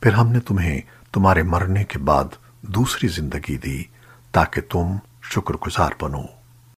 پھر ہم نے تمہیں تمہارے مرنے کے بعد دوسری زندگی دی تاکہ تم شکر گزار بنو۔